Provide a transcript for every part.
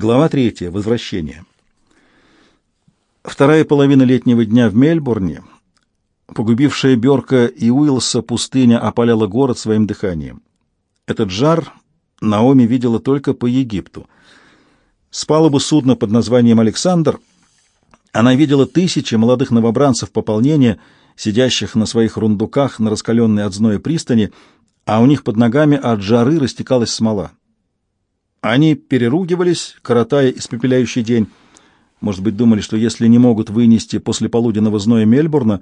Глава третья. Возвращение. Вторая половина летнего дня в Мельбурне, погубившая Бёрка и Уилса, пустыня опаляла город своим дыханием. Этот жар Наоми видела только по Египту. С палубы судна под названием «Александр» она видела тысячи молодых новобранцев пополнения, сидящих на своих рундуках на раскаленной от зноя пристани, а у них под ногами от жары растекалась смола. Они переругивались, коротая испепеляющий день. Может быть, думали, что если не могут вынести после полуденного зноя Мельбурна,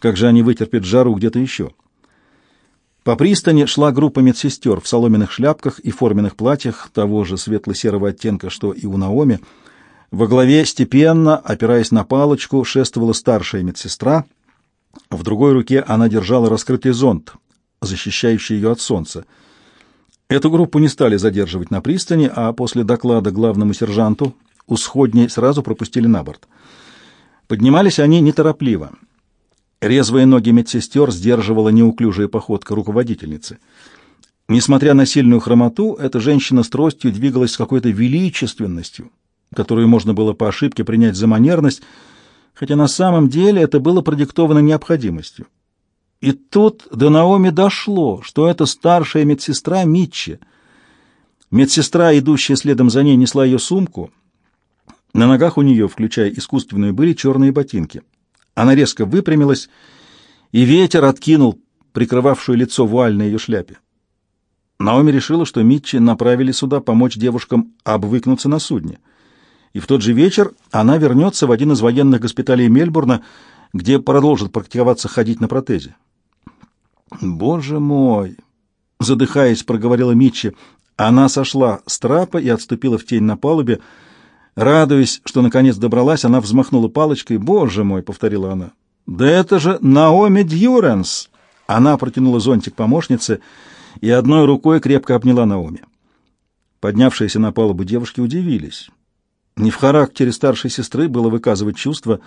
как же они вытерпят жару где-то еще? По пристани шла группа медсестер в соломенных шляпках и форменных платьях того же светло-серого оттенка, что и у Наоми. Во главе степенно, опираясь на палочку, шествовала старшая медсестра. В другой руке она держала раскрытый зонт, защищающий ее от солнца. Эту группу не стали задерживать на пристани, а после доклада главному сержанту у сходней сразу пропустили на борт. Поднимались они неторопливо. Резвые ноги медсестер сдерживала неуклюжая походка руководительницы. Несмотря на сильную хромоту, эта женщина с тростью двигалась с какой-то величественностью, которую можно было по ошибке принять за манерность, хотя на самом деле это было продиктовано необходимостью. И тут до Наоми дошло, что это старшая медсестра Митчи. Медсестра, идущая следом за ней, несла ее сумку. На ногах у нее, включая искусственную, были черные ботинки. Она резко выпрямилась, и ветер откинул прикрывавшую лицо вуаль на ее шляпе. Наоми решила, что Митчи направили сюда помочь девушкам обвыкнуться на судне. И в тот же вечер она вернется в один из военных госпиталей Мельбурна, где продолжит практиковаться ходить на протезе. «Боже мой!» — задыхаясь, проговорила Митчи. Она сошла с трапа и отступила в тень на палубе. Радуясь, что наконец добралась, она взмахнула палочкой. «Боже мой!» — повторила она. «Да это же Наоми Дьюренс!» Она протянула зонтик помощнице и одной рукой крепко обняла Наоми. Поднявшиеся на палубу девушки удивились. Не в характере старшей сестры было выказывать чувства.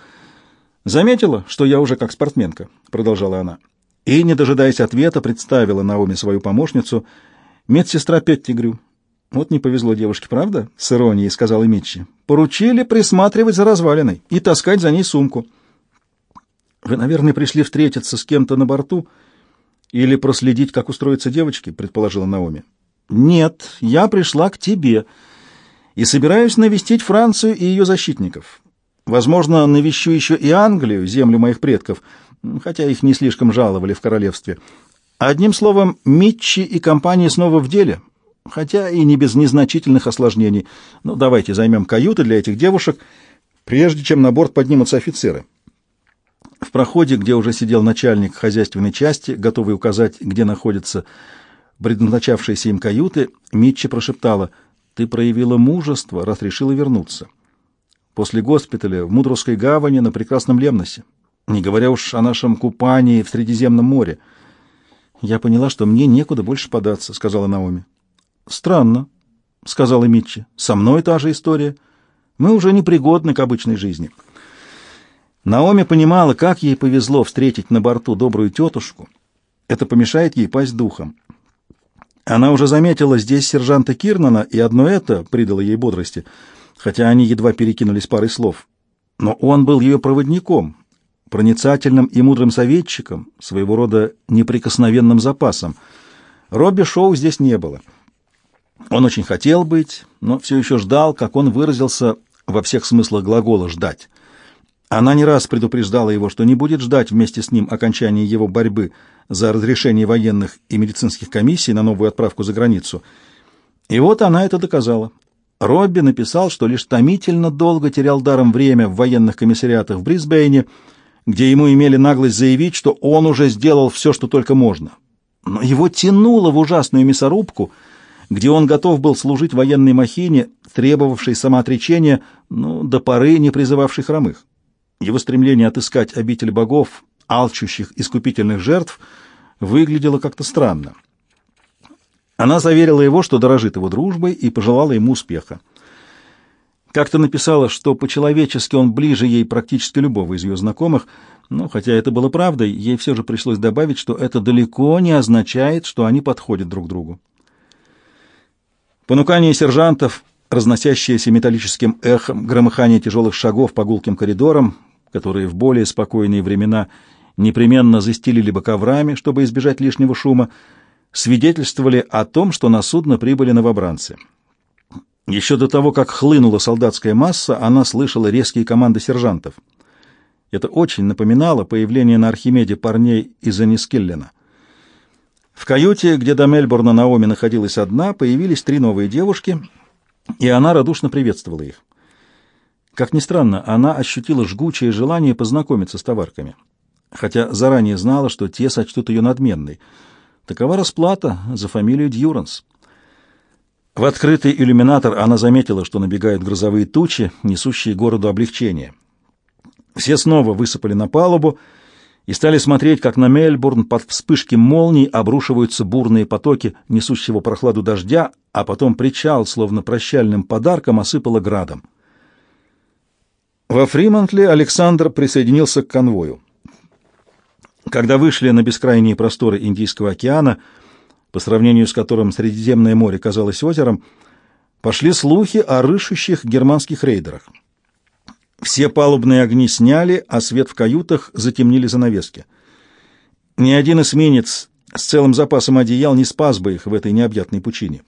«Заметила, что я уже как спортсменка?» — продолжала она и, не дожидаясь ответа, представила Наоми свою помощницу, медсестра Петтигрю. «Вот не повезло девушке, правда?» — с иронией сказала Митчи. «Поручили присматривать за развалиной и таскать за ней сумку». «Вы, наверное, пришли встретиться с кем-то на борту или проследить, как устроятся девочки», — предположила Наоми. «Нет, я пришла к тебе и собираюсь навестить Францию и ее защитников. Возможно, навещу еще и Англию, землю моих предков» хотя их не слишком жаловали в королевстве. Одним словом, Митчи и компания снова в деле, хотя и не без незначительных осложнений. Ну, давайте займем каюты для этих девушек, прежде чем на борт поднимутся офицеры. В проходе, где уже сидел начальник хозяйственной части, готовый указать, где находятся предназначавшиеся им каюты, Митчи прошептала, «Ты проявила мужество, раз решила вернуться. После госпиталя в Мудросской гавани на прекрасном Лемносе не говоря уж о нашем купании в Средиземном море. Я поняла, что мне некуда больше податься, сказала Наоми. Странно, сказала Митчи. Со мной та же история. Мы уже не пригодны к обычной жизни. Наоми понимала, как ей повезло встретить на борту добрую тетушку. Это помешает ей пасть духом. Она уже заметила здесь сержанта Кирнана, и одно это придало ей бодрости, хотя они едва перекинулись парой слов. Но он был ее проводником, проницательным и мудрым советчиком, своего рода неприкосновенным запасом. Робби Шоу здесь не было. Он очень хотел быть, но все еще ждал, как он выразился во всех смыслах глагола «ждать». Она не раз предупреждала его, что не будет ждать вместе с ним окончания его борьбы за разрешение военных и медицинских комиссий на новую отправку за границу. И вот она это доказала. Робби написал, что лишь томительно долго терял даром время в военных комиссариатах в Брисбейне, где ему имели наглость заявить, что он уже сделал все, что только можно. Но его тянуло в ужасную мясорубку, где он готов был служить военной махине, требовавшей самоотречения, ну, до поры не призывавшей хромых. Его стремление отыскать обитель богов, алчущих искупительных жертв, выглядело как-то странно. Она заверила его, что дорожит его дружбой, и пожелала ему успеха. Как-то написала, что по-человечески он ближе ей практически любого из ее знакомых, но хотя это было правдой, ей все же пришлось добавить, что это далеко не означает, что они подходят друг другу. Понукание сержантов разносящееся металлическим эхом громыхание тяжелых шагов по гулким коридорам, которые в более спокойные времена непременно застелили бы коврами, чтобы избежать лишнего шума, свидетельствовали о том, что на судно прибыли новобранцы. Еще до того, как хлынула солдатская масса, она слышала резкие команды сержантов. Это очень напоминало появление на Архимеде парней из Анискиллена. В каюте, где до Мельбурна Наоми находилась одна, появились три новые девушки, и она радушно приветствовала их. Как ни странно, она ощутила жгучее желание познакомиться с товарками, хотя заранее знала, что те сочтут ее надменной. Такова расплата за фамилию Дьюранс. В открытый иллюминатор она заметила, что набегают грозовые тучи, несущие городу облегчение. Все снова высыпали на палубу и стали смотреть, как на Мельбурн под вспышки молний обрушиваются бурные потоки несущего прохладу дождя, а потом причал, словно прощальным подарком, осыпало градом. Во Фримонтле Александр присоединился к конвою. Когда вышли на бескрайние просторы Индийского океана, по сравнению с которым Средиземное море казалось озером, пошли слухи о рыщущих германских рейдерах. Все палубные огни сняли, а свет в каютах затемнили занавески. Ни один эсминец с целым запасом одеял не спас бы их в этой необъятной пучине.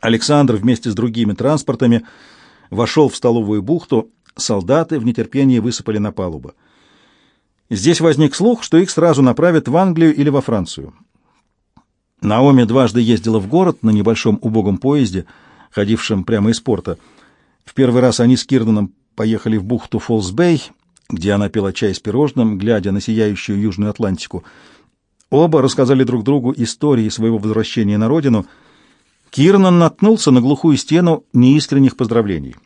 Александр вместе с другими транспортами вошел в столовую бухту, солдаты в нетерпении высыпали на палубу. Здесь возник слух, что их сразу направят в Англию или во Францию. Наоми дважды ездила в город на небольшом убогом поезде, ходившем прямо из порта. В первый раз они с Кирданом поехали в бухту Фолсбей, где она пила чай с пирожным, глядя на сияющую Южную Атлантику. Оба рассказали друг другу истории своего возвращения на родину. Кирнан наткнулся на глухую стену неискренних поздравлений.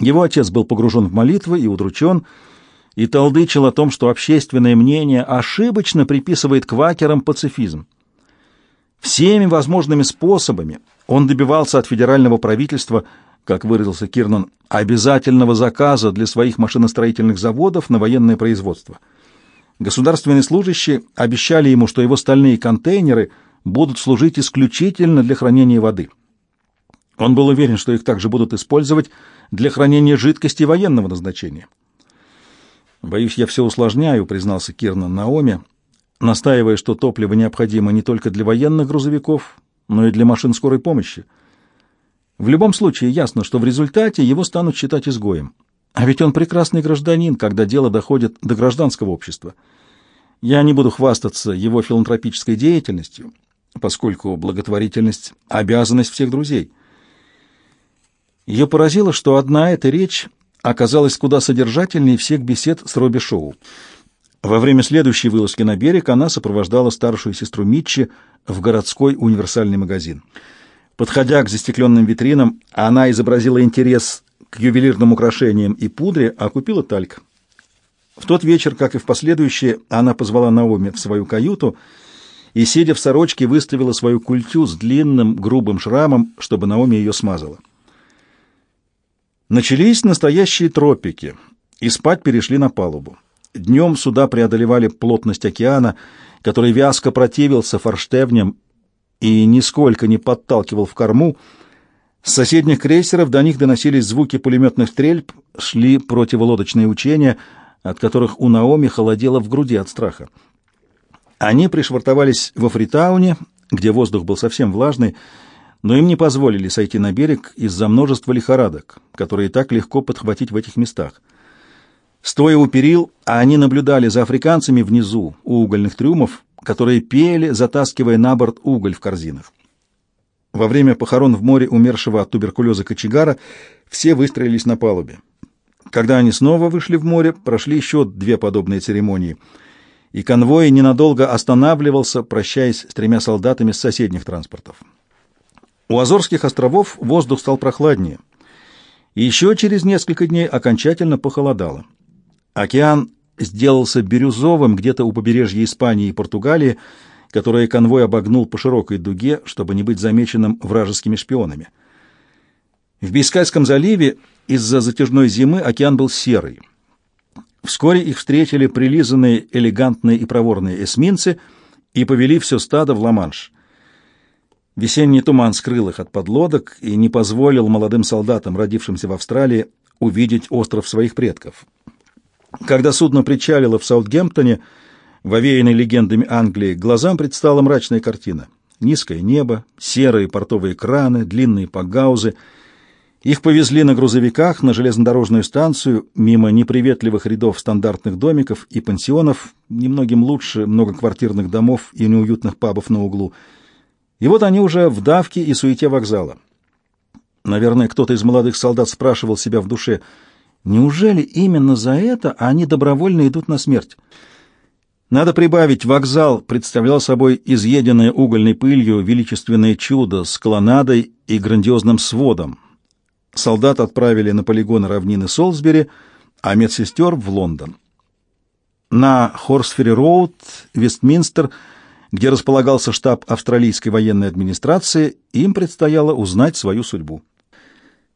Его отец был погружен в молитвы и удручен, и толдычил о том, что общественное мнение ошибочно приписывает квакерам пацифизм. Всеми возможными способами он добивался от федерального правительства, как выразился Кирнан, обязательного заказа для своих машиностроительных заводов на военное производство. Государственные служащие обещали ему, что его стальные контейнеры будут служить исключительно для хранения воды. Он был уверен, что их также будут использовать для хранения жидкости военного назначения. «Боюсь, я все усложняю», — признался Кирнан Наоми, — настаивая, что топливо необходимо не только для военных грузовиков, но и для машин скорой помощи. В любом случае ясно, что в результате его станут считать изгоем. А ведь он прекрасный гражданин, когда дело доходит до гражданского общества. Я не буду хвастаться его филантропической деятельностью, поскольку благотворительность — обязанность всех друзей. Ее поразило, что одна эта речь оказалась куда содержательнее всех бесед с Робби Шоу. Во время следующей вылазки на берег она сопровождала старшую сестру Митчи в городской универсальный магазин. Подходя к застекленным витринам, она изобразила интерес к ювелирным украшениям и пудре, а купила тальк. В тот вечер, как и в последующие, она позвала Наоми в свою каюту и, сидя в сорочке, выставила свою культю с длинным грубым шрамом, чтобы Наоми ее смазала. Начались настоящие тропики, и спать перешли на палубу. Днем суда преодолевали плотность океана, который вязко противился форштевням и нисколько не подталкивал в корму. С соседних крейсеров до них доносились звуки пулеметных стрельб, шли противолодочные учения, от которых у Наоми холодело в груди от страха. Они пришвартовались во Фритауне, где воздух был совсем влажный, но им не позволили сойти на берег из-за множества лихорадок, которые так легко подхватить в этих местах. Стоя у перил, они наблюдали за африканцами внизу, у угольных трюмов, которые пели, затаскивая на борт уголь в корзинах. Во время похорон в море умершего от туберкулеза кочегара все выстроились на палубе. Когда они снова вышли в море, прошли еще две подобные церемонии, и конвой ненадолго останавливался, прощаясь с тремя солдатами с соседних транспортов. У Азорских островов воздух стал прохладнее, и еще через несколько дней окончательно похолодало. Океан сделался бирюзовым где-то у побережья Испании и Португалии, которое конвой обогнул по широкой дуге, чтобы не быть замеченным вражескими шпионами. В Бискайском заливе из-за затяжной зимы океан был серый. Вскоре их встретили прилизанные, элегантные и проворные эсминцы и повели все стадо в Ла-Манш. Весенний туман скрыл их от подлодок и не позволил молодым солдатам, родившимся в Австралии, увидеть остров своих предков. Когда судно причалило в Саутгемптоне, в овеянной легендами Англии, глазам предстала мрачная картина. Низкое небо, серые портовые краны, длинные погаузы. Их повезли на грузовиках на железнодорожную станцию, мимо неприветливых рядов стандартных домиков и пансионов, немногим лучше многоквартирных домов и неуютных пабов на углу. И вот они уже в давке и суете вокзала. Наверное, кто-то из молодых солдат спрашивал себя в душе, неужели именно за это они добровольно идут на смерть? Надо прибавить, вокзал представлял собой изъеденное угольной пылью величественное чудо с колоннадой и грандиозным сводом. Солдат отправили на полигоны равнины Солсбери, а медсестер в Лондон. На Хорсфери-Роуд, Вестминстер, где располагался штаб австралийской военной администрации, им предстояло узнать свою судьбу.